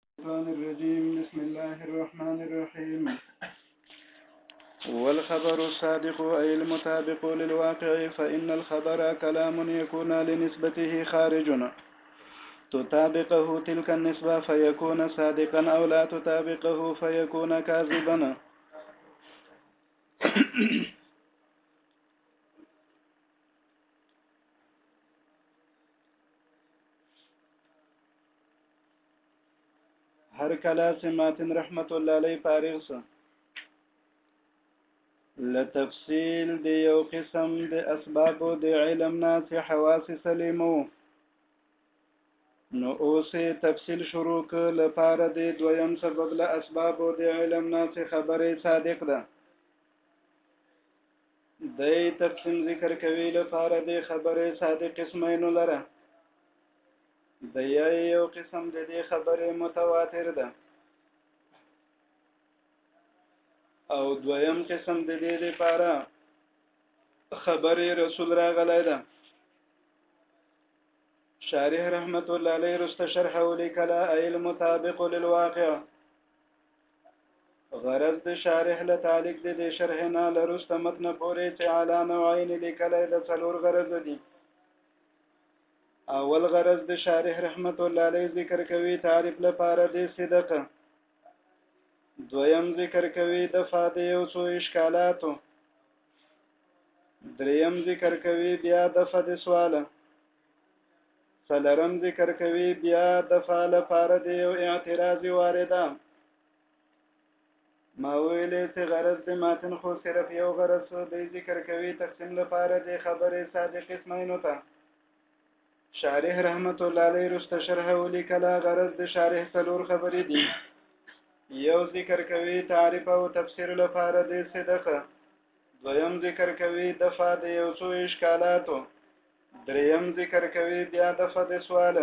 الشيطان الرجيم بسم الله الرحمن الرحيم والخبر الصادق أي المطابق للواقع فإن الخبر كلام يكون لنسبته خارج تطابقه تلك النسبة فيكون صادقا أو لا تطابقه فيكون كاذبا هر کله چې ماتن رحمت الله علیه فارغ شو له تفصیل د یو قسم د اسبابو د علم نه چې حواس سلیمو نو اوس تفصیل شروع ک لپاره د دویم سبب له اسبابو د علم نه چې خبره صادق ده د تقسیم ذکر کوي لپاره د خبره صادق قسمینو لره د یای یو قسم د دې خبرې متواتر ده او دویم قسم د دې لپاره خبرې رسول راغلی ده شارح رحمت الله علیه رست شرح ولیکلا ایل مطابق للواقع غرض د شارح له تعلق د دې شرح نه لرست متن پورې چې اعلی نوعین لیکلی د څلور غرض دي اول غرض د شارح رحمت الله علیه ذکر کوي تعریف لپاره د صدق دویم ذکر کوي د فاده یو څو اشکالاتو دریم ذکر کوي بیا د فد سوال سلرم ذکر کوي بیا د فعل لپاره د یو اعتراض وارده ما ویلې چې غرض د ماتن خو صرف یو غرض شو دی ذکر کوي تقسیم لپاره د خبرې صادق اسماعیلو ته شارح رحمت الله علیه رسته شرح ولیکلا غرض د شارح څلور خبرې دي یو ذکر کوي تعریف او تفسیر لپاره د صدقه دویم ذکر کوي دفاع د یو څو اشکالاتو دریم ذکر کوي بیا د فد سوال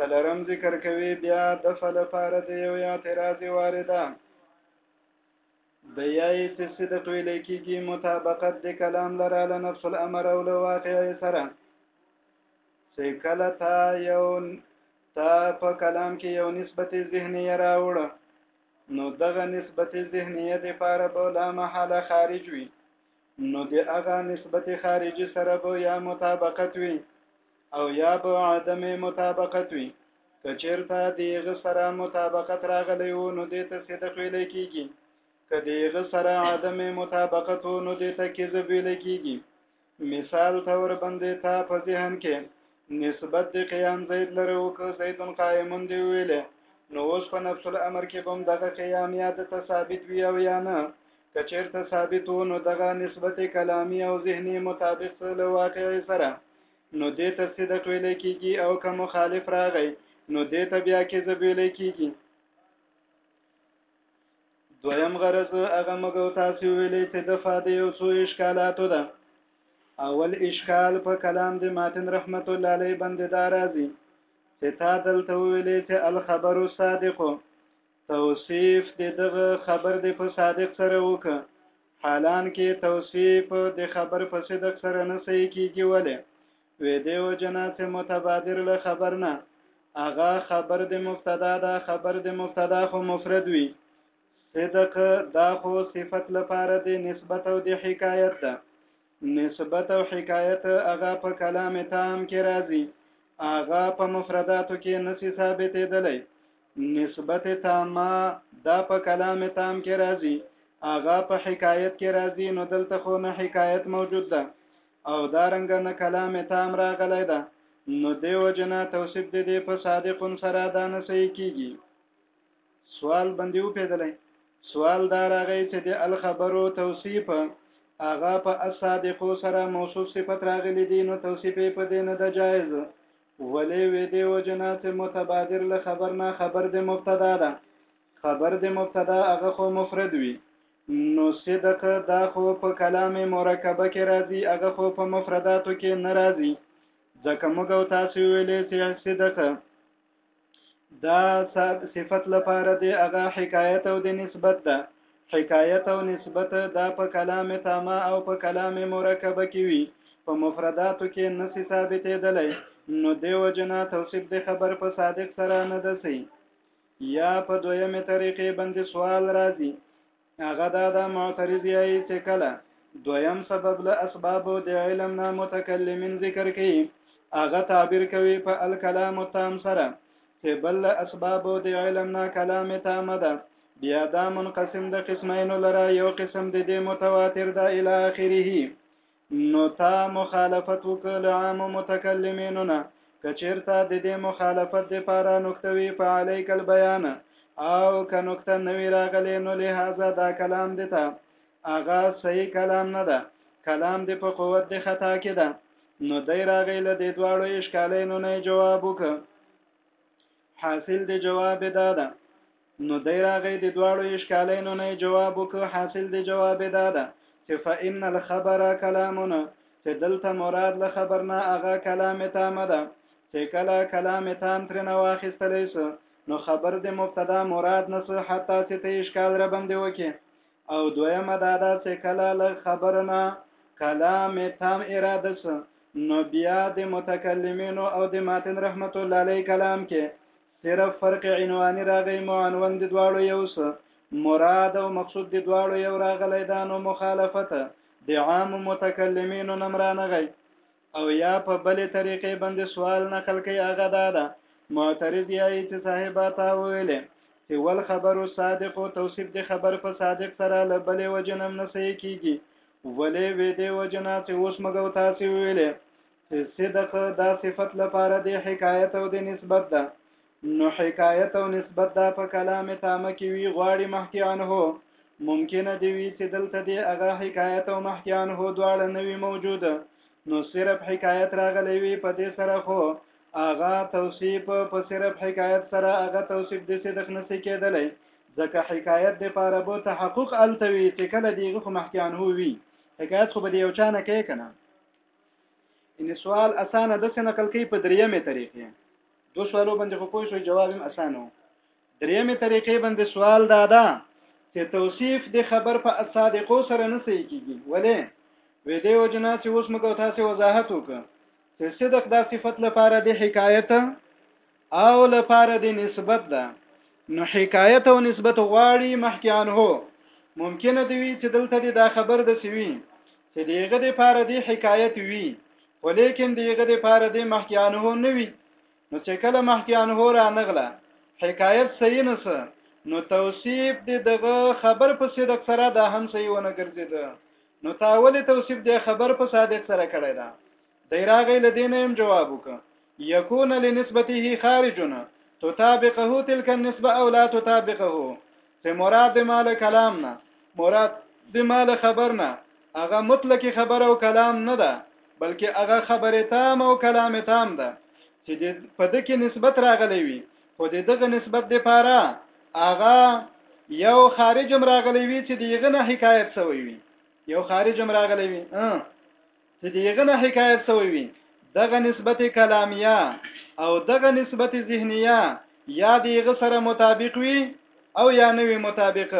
سلرم ذکر کوي بیا د فل پاره د یو اعتراض وارده د یای تسی د تویل کیږي مطابقت د کلام لره له نفس الامر او له واقع سره چې کله تا یو تا په کلام کې یو نسبت ذهني راوړ نو دغه نسبت ذهني د پاره به لا محاله خارج وي نو د هغه نسبت خارجي سره به یا مطابقت وي او یا به عدم مطابقت وي که چیرته دیغه سره مطابقت راغلی وو نو دې ته صدق ویل کیږي که دیغه سره عدم مطابقت وو نو دې ته کذب ویل کیږي مثال تور باندې تا په ذهن کې نسبت د قیام زید لره وکړ زید قائمون دی ویلې نو اوس په نفس الامر کې بم دغه قیام یا د ثابت وی او یا نه کچیر ته ثابت و نو دغه نسبت کلامی او ذهنی مطابق له واقع سره نو دې ته صدق ویل کیږي او که مخالف راغی نو دې ته بیا کې زبیل کیږي دویم غرض هغه مګو تاسو ویلې چې د فاده یو څو اشکالاتو ده اول اشکال په کلام د ماتن رحمت الله علیه باندې دا راځي چې تا دلته ویلې چې الخبر الصادق توصیف د دغه خبر د په صادق سره وک حالان کې توصیف د خبر په صدق سره نه صحیح کیږي ولې وې دیو جنا چې متبادر له خبر نه اغا خبر د مبتدا دا خبر د مبتدا خو مفرد وي صدق دا خو صفت لپاره د نسبت او د حکایت ده نسبت او حکایت هغه په کلام تام کې راځي هغه په مفرداتو کې نسی ثابتېدلی نسبت تامه دا په کلام تام کې راځي هغه په حکایت کې راځي نو دلته خو نه حکایت موجود ده او دا رنګ نه کلام تام راغلی ده نو دیو جنا توصیف دې په صادقون سره دا نسی کیږي سوال باندې وپیدلې سوال دا راغی چې د الخبرو توصیف هغه په اصادقو سره موصوف صفت راغلی دی نو توصیف په دې نه د جایز ولې وې دی او جنات متبادر له خبر نه خبر د مبتدا ده خبر د مبتدا هغه خو مفرد وي نو صدق دا خو په کلام مرکبه کې راځي هغه خو په مفرداتو کې ناراضي ځکه موږ تاسو ویلې چې صدق دا صفت لپاره دی هغه حکایت او د نسبت ده حکایت او نسبت دا په کلام تاما او په کلام مرکب کې وي په مفرداتو کې نسی ثابتېدلی نو دیو جنا توصیف د خبر په صادق سره نه دسی یا په دویمه طریقې باندې سوال راځي هغه دا ده معترض یې چې کله دویم سبب له اسباب د علم نه متکلمین ذکر کوي هغه تعبیر کوي په الکلام التام سره چې بل له اسباب د علم نه کلام تام ده بیا دا منقسم د قسمینو لره یو قسم د دې متواتر ده الی اخره نو تا مخالفت وکړ له عام متکلمینو نه که چیرته د دې مخالفت د پاره نقطه وی په علیک البیان او که نقطه نوی راغلی نو لهذا دا کلام د تا هغه صحیح کلام نه ده کلام د په قوت د خطا کې ده نو دی راغی له دې دواړو اشکالینو نه جواب وکړ حاصل د جواب دا ده نو دی راغی د دواړو اشکالینو نه جواب وکړ حاصل د جواب دا ده چې فإن الخبر کلامنا چې دلته مراد له خبر نه هغه کلام تام ده چې کله کلام تام تر نه واخیستلی سو نو خبر د مبتدا مراد نه سو حتی چې ته اشکال را باندې وکې او دویمه دا ده چې کله له خبر نه کلام تام اراده شو نو بیا د متکلمینو او د ماتن رحمت الله علیه کلام کې صرف فرق عنواني راغی معنون د دواړو یو څه مراد او مقصود د دواړو یو راغلی دا نو مخالفت د عام متکلمینو نمرانغی او یا په بلې طریقې باندې سوال نقل کوي هغه دا ده معترض یایي چې صاحبه تا وویلې چې ول خبر صادق او توصیف د خبر په صادق سره له بلې وجې نه نه صحیح کېږي ولې وې دې وجې نه چې اوس موږ او تاسې وویلې چې صدق دا صفت لپاره د حکایت او د نسبت ده نو حکایت او نسبت دا په کلام تامه کې وی غواړي محکی عنه ممکنه دی وی چې دلته دی هغه حکایت او محکی عنه دواړه نه وی موجود نو صرف حکایت راغلی وی په دې سره خو هغه توصیف په صرف حکایت سره هغه توصیف د صدق نسی کېدلی ځکه حکایت د پاره بو تحقق التوی چې کله دیغه خو محکی عنه وی حکایت خو به یو چا نه کوي کنه ان سوال اسانه د سنقل کوي په دریمه طریقې دو سوالو باندې خو پوه شوي جواب هم اسانو درېمې طریقې باندې سوال دا ده چې توصیف د خبر په اصادقو سره نه صحیح کیږي ولې وې دې وجنا چې اوس موږ تاسو وضاحت وکړو چې صدق دا صفت لپاره د حکایت او لپاره د نسبت ده نو حکایت او نسبت غواړي محکیان هو ممکنه دی چې دلته دا خبر د سوي چې دیغه د پاره دی حکایت وی ولیکن دیغه د پاره دی محکیانه نه وی نو چې کله محکیانه را نغله حکایت صحیح نسه نو توصیف دی دغه خبر په صدق سره دا هم صحیح ونه ګرځیده نو تاول توصیف دی خبر په صادق سره کړی دا دی راغی لدین هم جواب وک یکون لنسبته خارجنا تطابقه تلك النسبه او لا تطابقه ته مراد د مال کلام نه مراد د مال خبر نه هغه مطلق خبر او کلام نه ده بلکې هغه خبره تام او کلام تام ده چې په دکې نسبت راغلی وي خو د دغه نسبت د پاره هغه یو خارجم راغلی وي چې دغه نه حکایت سوی وي یو خارجم راغلی وي چې دیغه نه حکایت سوی وي دغه نسبت کلامیه او دغه نسبت ذهنیه یا دیغه سره مطابق وي او یا نه وي مطابق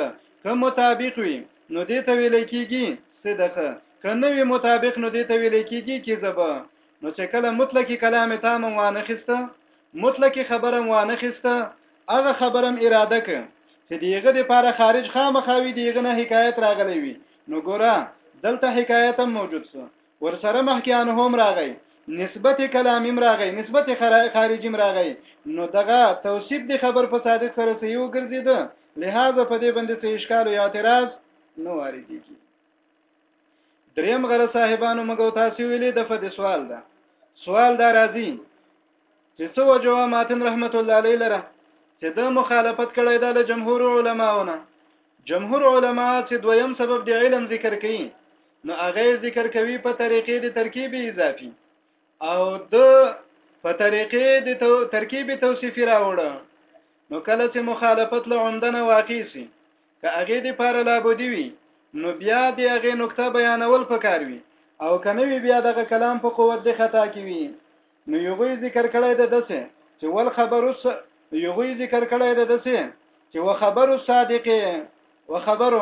که مطابق وي نو دې ته ویل کېږي صدقه که نه وي مطابق نو دې ته ویل کېږي کذب نو چې کله مطلقي کلام تام وانه خسته مطلقي خبره وانه خسته هغه خبرم اراده ک چې دیغه د پاره خارج خامخاوي دیغه نه حکایت راغلی وي نو ګوره دلته حکایت هم موجود سو ورسره مخکیان هم راغی نسبت کلامی راغی نسبت خارجی راغی نو دغه توصیف دی خبر په صادق سره صحیح وګرځید لہذا په دې باندې څه اشکال او اعتراض نو واردېږي دریم غره صاحبانو مګو تاسو ویلې د فد سوال ده سوال دا راځي چې څو جوا ماتن رحمت الله علیه لره چې د مخالفت کړی دا له جمهور علماونه جمهور علما چې دویم سبب دی علم ذکر کوي نو هغه ذکر کوي په طریقې د ترکیب اضافي او د په طریقې د تو... ترکیب توصیفي راوړه نو کله چې مخالفت له عمدنه واقع سي که هغه د پاره لا بودی وي نو بیا د هغه نقطه بیانول پکار وي او کنه بیا دغه کلام په قوت د خطا کې وي نو یوغوی ذکر کړی د دسه چې ول خبر اس یوغوی ذکر کړی د دسه چې و خبر صادق و خبر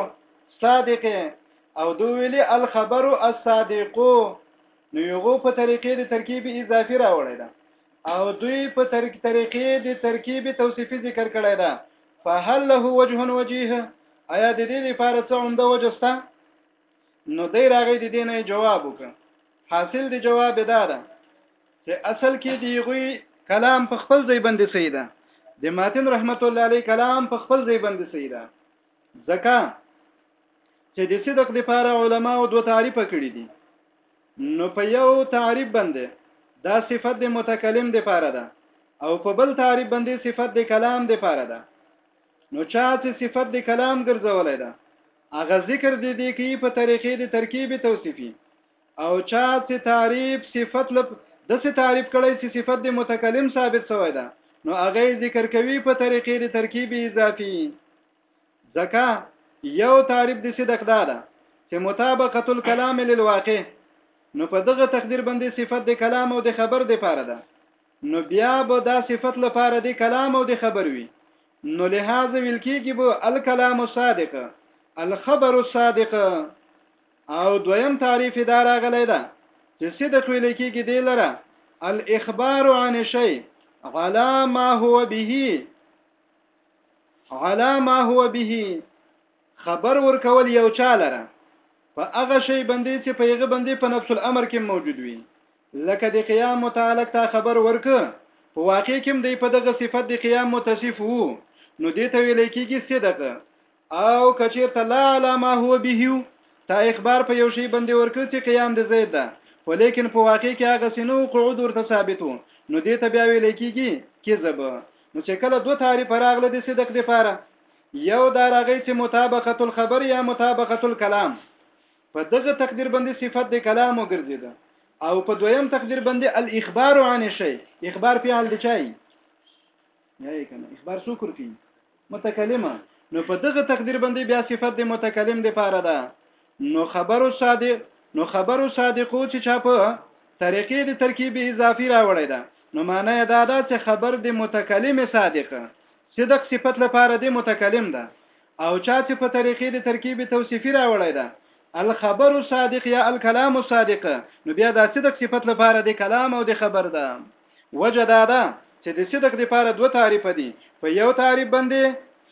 صادق او دو ویلی الخبر الصادق نو یوغو په طریقې د ترکیب اضافي راوړی دا او دوی په ترک طریقې د ترکیب توصیفي ذکر کړی دا فهل له وجه وجيه ایا د دې لپاره څه عمده وجه شته نو دی راغی د دینه جواب وکړ حاصل دی جواب دا ده چې اصل کې دی غوي کلام په خپل ځای باندې صحیح ده د ماتن رحمت الله علی کلام په خپل ځای باندې صحیح ده ځکه چې د صدق لپاره علما او دوه تعریف کړی دي نو په یو تعریف باندې دا صفت د متکلم لپاره ده او په بل تعریف باندې صفت د کلام لپاره ده نو چا چې صفت د کلام ګرځولای ده هغه ذکر دې دې کوي په طریقې د ترکیب توصیفي او چا چې تعریف صفت لپ د څه تعریف کړي چې صفت د متکلم ثابت شوی ده نو هغه ذکر کوي په طریقې د ترکیب اضافي ځکه یو تعریف د صدق ده چې مطابقت الكلام للواقع نو په دغه تقدیر باندې صفت د کلام او د خبر د پاره ده نو بیا به دا صفت لپاره دی کلام او دی خبر وي نو لهذا ویل کېږي به الکلام الصادق الخبر الصادق او دویم تعریف دا راغلی ده چې صدق ویل کېږي دی لره الاخبار عن شيء على ما هو به على ما هو به خبر ورکول یو چا لره په هغه شی باندې چې په هغه باندې په نفس الامر کې موجود وي لکه د قیام متعلق تا خبر ورک په واقع کې هم دی په دغه صفت د قیام متصف وو نو دې ته ویل کېږي صدق او کچیر ته لا علامه هو به تا اخبار په یو شی باندې ورکړ چې قیام د زید ده ولیکن په واقع کې هغه سينو قعود ورته ثابتو نو دې ته بیا ویل کېږي کذب نو چې کله دوه تعریف راغله د صدق لپاره یو دا راغی چې مطابقت الخبر یا مطابقت الكلام په دغه تقدیر باندې صفت د کلام وګرځیده او په دویم تقدیر باندې الاخبار عن شی اخبار فعل دی چای نه کنه اخبار سو کور کی متکلمه نو په دغه تقدیر باندې بیا صفت د متکلم د پاره ده نو خبرو صادق نو خبرو صادقو چې چا په طریقې د ترکیب اضافي راوړی ده نو معنی دا ده چې خبر د متکلم صادق صدق صفت لپاره د متکلم ده او چا چې په طریقې د ترکیب توصیفي راوړی ده الخبر الصادق یا الکلام الصادق نو بیا دا صدق صفت لپاره د کلام او د خبر ده وجه دا ده چې د صدق لپاره دوه تعریف دي په یو تعریف باندې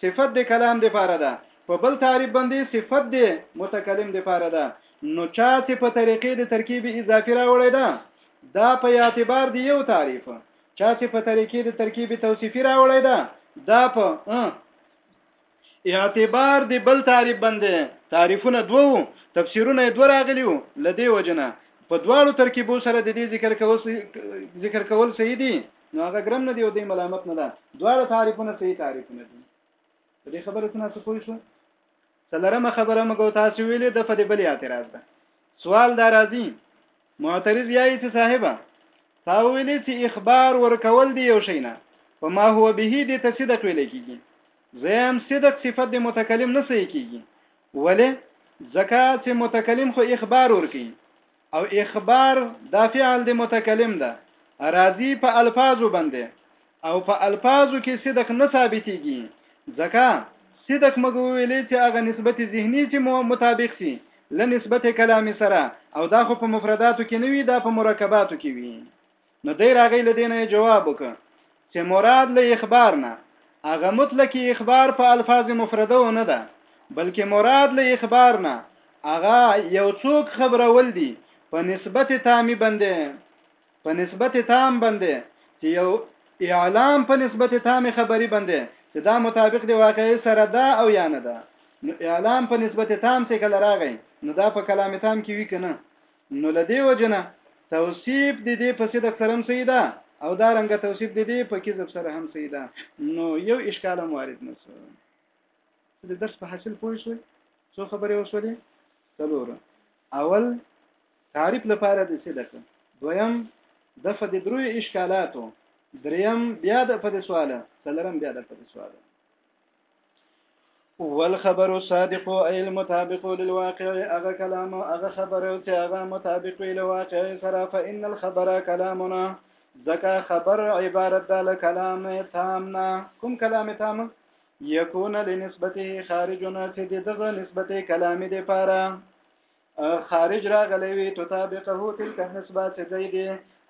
صفت د کلام لپاره ده په بل تعریف باندې صفت د متکلم لپاره ده نو چا چې په طریقې د ترکیب اضافي راوړی ده دا په اعتبار دی یو تعریف چا چې په طریقې د ترکیب توصیفي راوړی ده دا په اعتبار دی بل تعریف باندې تعریفونه دوو تفسیرونه دوه راغلیو لدی وجنه په دواړو ترکیبو سره د دې ذکر کول ذکر کول صحیح دي نو هغه ګرم نه دی او د ملامت نه ده دواړه تعریفونه صحیح تعریفونه دي دې خبره څنګه څه پوه شو څلرمه خبره مګو تاسو ویلې د فدې بل اعتراض ده سوال دا راځي معترض یای چې صاحبه تا ویلې چې اخبار ورکول دی یو شینا په ما هو به دې ته صدق ویل کیږي زم صدق صفت د متکلم نه صحیح کیږي ولی ځکه چې متکلم خو اخبار ورکی او اخبار دا فعل د متکلم ده راضی په الفاظو باندې او په الفاظو کې صدق نه ثابتيږي ځکه صدق مګو ویلې چې هغه نسبت ذهني چې مطابق سي له نسبت کلامي سره او دا خو په مفرداتو کې نه وي دا په مرکباتو کې وي نو دی راغی لدینه جواب وک چې مراد له اخبار نه هغه مطلق اخبار په الفاظ مفرده و نه ده بلکې مراد له اخبار نه هغه یو څوک خبرول دي په نسبت تامي بنده په نسبت تام باندې چې یو اعلام په نسبت تام خبري باندې چې دا مطابق دی واقعي سره دا او یا نه ده نو اعلام په نسبت تام څخه کله راغی نو دا په کلام تام کې وی کنه نو لدی وجنه توصیف د دې په صدق سره هم صحیح ده او دا رنګ توصیف د دې په کذب سره هم صحیح ده نو یو اشکال هم وارد نه شو د درس په حاصل پوه شو څو خبرې وشولې څلور اول تعریف لپاره د صدق دویم د فد دروي اشکالاتو دریم بیا د فد سواله سلرم بیا د فد سواله والخبر الصادق اي المطابق للواقع اغه كلام اغه خبر او چې اغه مطابق وي لواقع سره فان الخبر كلامنا ځکه خبر عبارت ده له کلام تام نه کوم کلام تام یکون لنسبته خارجنا چې دغه نسبت کلام دی پاره خارج راغلی وي تطابقه تلك النسبه چې دی دی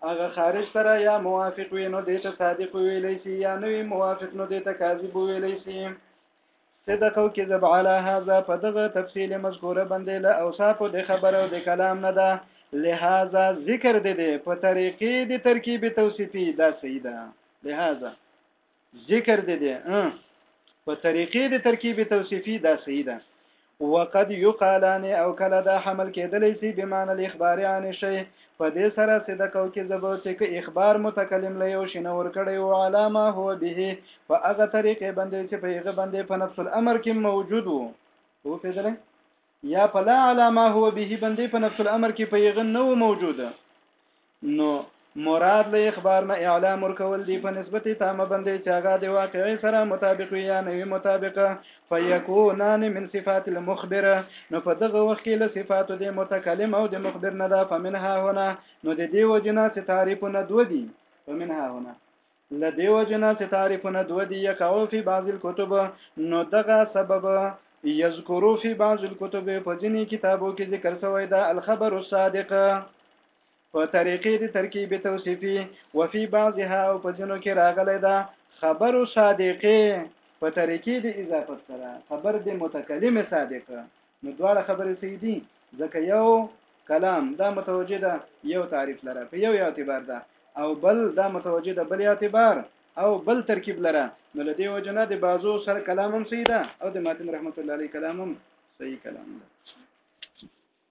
هغه خارج سره یا موافق وي نو دې ته صادق ویلی شي یا نوی موافق نو دې ته کاذب ویلی شي صدق او کذب علی هذا په دغه تفصیل مذکوره باندې له اوصاف د خبر او د کلام نه ده لہذا ذکر دې دې په طریقې د ترکیب توصیفي دا صحیح ده لہذا ذکر دې دې په طریقې د ترکیب توصیفي دا صحیح ده وقد یقالان او کله دا حمل کېدلی سي به معنی الاخبار عن شی په دې سره چې د کو کې زبو چې کې اخبار متکلم له یو شنه ور کړی او علامه هو به په هغه طریقې باندې چې په هغه باندې په نفس الامر کې موجود وو او په دې یا په لا علی ما هو به بندې په نفس الامر کې په یغه نه و موجود نو مراد له اخبار نه اعلام ورکول دی په نسبت تامه بندې چې هغه د واقعي سره مطابق وي یا نه وي مطابقه فیکونان من صفات المخبر نو په دغه وخت کې له صفات د متکلم او د مخبر نه ده فمنها هنا نو د دې وجنا چې تعریفونه دوه دي فمنها هنا له دې وجې نه چې تعریفونه دوه دي یکاو فی بعض الکتب نو دغه سبب یذکرو فی بعض الکتب په ځینې کتابو کې ذکر شوی دا الخبر الصادق په طریقې د ترکیب توصیفي وفي بعضها او په ځینو کې راغلی دا خبر صادقه په طریقې د اضافت سره خبر د متکلم صادقه نو دواړه خبرې صحیح دي ځکه یو کلام دا متوجه ده یو تعریف لره په یو اعتبار ده او بل دا متوجه ده بل اعتبار او بل ترکیب لره نو لدی وجنه د بازو سره کلام هم صحیح ده او د ماتن رحمت الله علیه کلام هم صحیح کلام ده